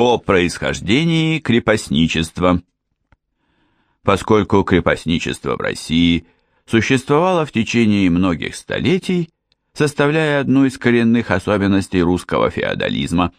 О происхождении крепостничества. Поскольку крепостничество в России существовало в течение многих столетий, составляя одну из коренных особенностей русского феодализма,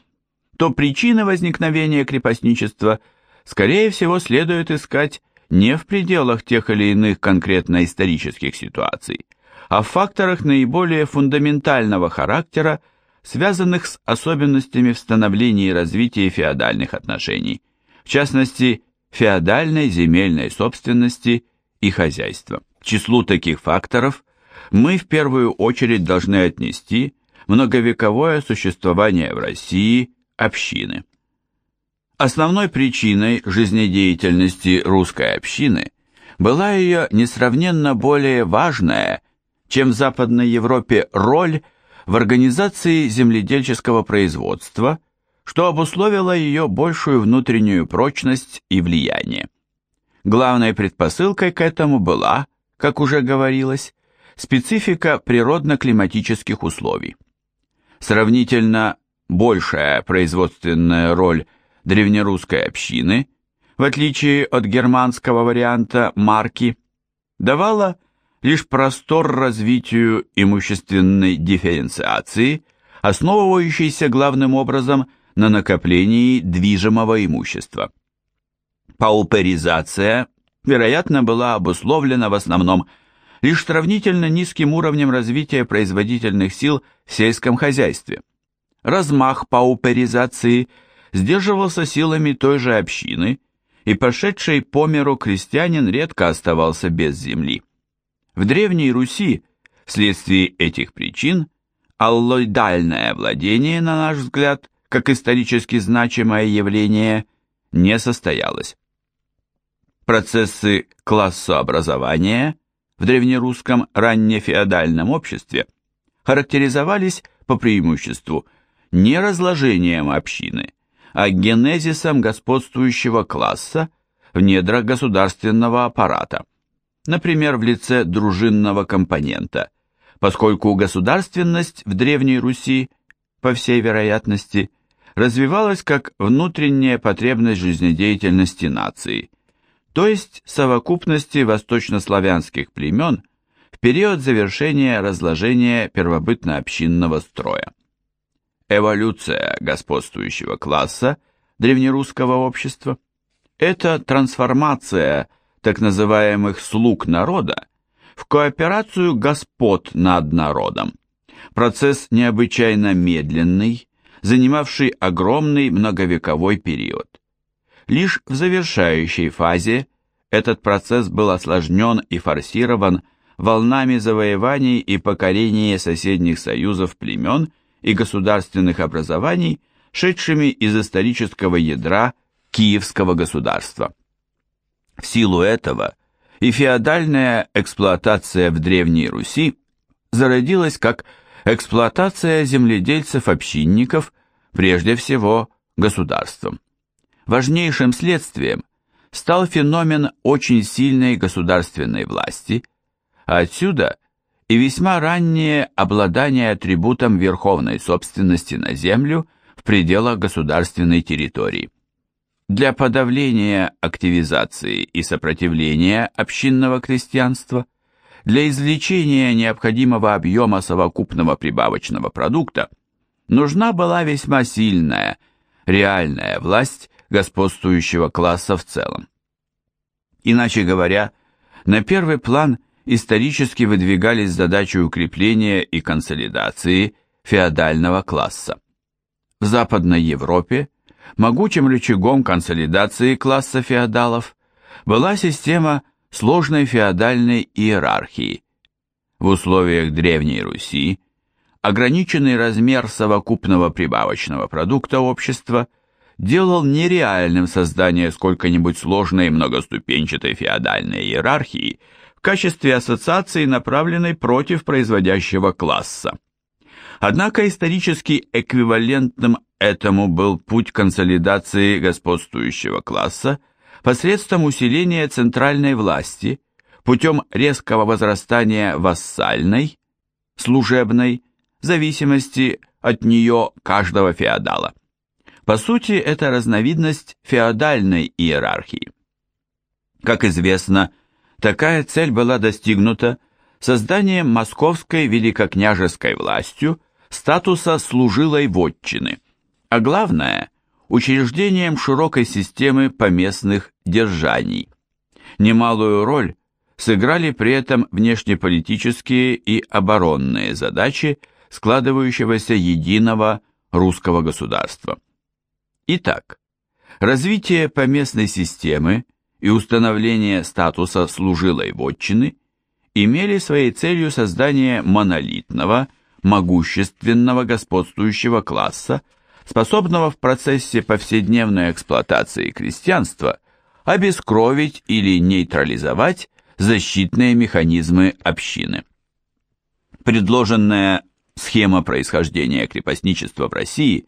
то причины возникновения крепостничества, скорее всего, следует искать не в пределах тех или иных конкретно исторических ситуаций, а в факторах наиболее фундаментального характера, связанных с особенностями в становлении и развитии феодальных отношений, в частности, феодальной земельной собственности и хозяйства. К числу таких факторов мы в первую очередь должны отнести многовековое существование в России общины. Основной причиной жизнедеятельности русской общины была ее несравненно более важная, чем в Западной Европе, роль в организации земледельческого производства, что обусловило ее большую внутреннюю прочность и влияние. Главной предпосылкой к этому была, как уже говорилось, специфика природно-климатических условий. Сравнительно большая производственная роль древнерусской общины, в отличие от германского варианта марки, давала лишь простор развитию имущественной дифференциации, основывающейся главным образом на накоплении движимого имущества. Пауперизация, вероятно, была обусловлена в основном лишь сравнительно низким уровнем развития производительных сил в сельском хозяйстве. Размах пауперизации сдерживался силами той же общины, и пошедший по миру крестьянин редко оставался без земли. В Древней Руси, вследствие этих причин, аллоидальное владение, на наш взгляд, как исторически значимое явление, не состоялось. Процессы классообразования в древнерусском раннефеодальном обществе характеризовались по преимуществу не разложением общины, а генезисом господствующего класса в недрах государственного аппарата, например, в лице дружинного компонента, поскольку государственность в Древней Руси, по всей вероятности, развивалась как внутренняя потребность жизнедеятельности нации – то есть совокупности восточнославянских племен в период завершения разложения первобытно-общинного строя. Эволюция господствующего класса древнерусского общества – это трансформация так называемых слуг народа в кооперацию господ над народом. Процесс необычайно медленный, занимавший огромный многовековой период. Лишь в завершающей фазе этот процесс был осложнен и форсирован волнами завоеваний и покорения соседних союзов племен и государственных образований, шедшими из исторического ядра Киевского государства. В силу этого и феодальная эксплуатация в Древней Руси зародилась как эксплуатация земледельцев-общинников, прежде всего государством. Важнейшим следствием стал феномен очень сильной государственной власти, а отсюда и весьма раннее обладание атрибутом верховной собственности на землю в пределах государственной территории. Для подавления активизации и сопротивления общинного крестьянства, для извлечения необходимого объема совокупного прибавочного продукта нужна была весьма сильная, реальная власть господствующего класса в целом. Иначе говоря, на первый план исторически выдвигались задачи укрепления и консолидации феодального класса. В Западной Европе могучим рычагом консолидации класса феодалов была система сложной феодальной иерархии. В условиях Древней Руси ограниченный размер совокупного прибавочного продукта общества – делал нереальным создание сколько-нибудь сложной многоступенчатой феодальной иерархии в качестве ассоциации, направленной против производящего класса. Однако исторически эквивалентным этому был путь консолидации господствующего класса посредством усиления центральной власти путем резкого возрастания вассальной, служебной, зависимости от нее каждого феодала. По сути, это разновидность феодальной иерархии. Как известно, такая цель была достигнута созданием московской великокняжеской властью статуса служилой вотчины, а главное – учреждением широкой системы поместных держаний. Немалую роль сыграли при этом внешнеполитические и оборонные задачи складывающегося единого русского государства. Итак, развитие поместной системы и установление статуса служилой вотчины имели своей целью создание монолитного, могущественного господствующего класса, способного в процессе повседневной эксплуатации крестьянства обескровить или нейтрализовать защитные механизмы общины. Предложенная схема происхождения крепостничества в России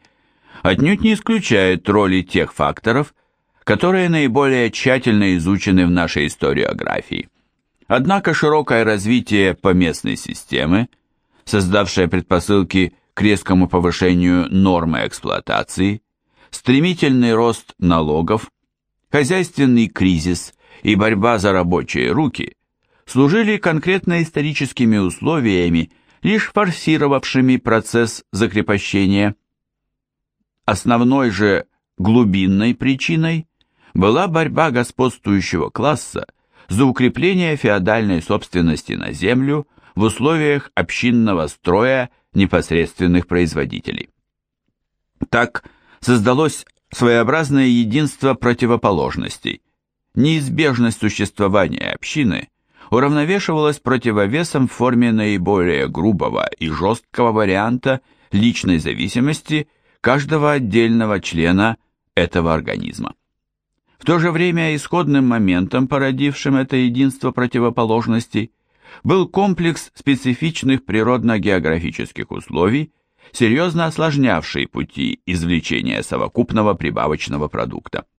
отнюдь не исключает роли тех факторов, которые наиболее тщательно изучены в нашей историографии. Однако широкое развитие поместной системы, создавшее предпосылки к резкому повышению нормы эксплуатации, стремительный рост налогов, хозяйственный кризис и борьба за рабочие руки служили конкретно историческими условиями, лишь форсировавшими процесс закрепощения. Основной же глубинной причиной была борьба господствующего класса за укрепление феодальной собственности на землю в условиях общинного строя непосредственных производителей. Так создалось своеобразное единство противоположностей, неизбежность существования общины уравновешивалась противовесом в форме наиболее грубого и жесткого варианта личной зависимости каждого отдельного члена этого организма. В то же время исходным моментом, породившим это единство противоположностей, был комплекс специфичных природно-географических условий, серьезно осложнявший пути извлечения совокупного прибавочного продукта.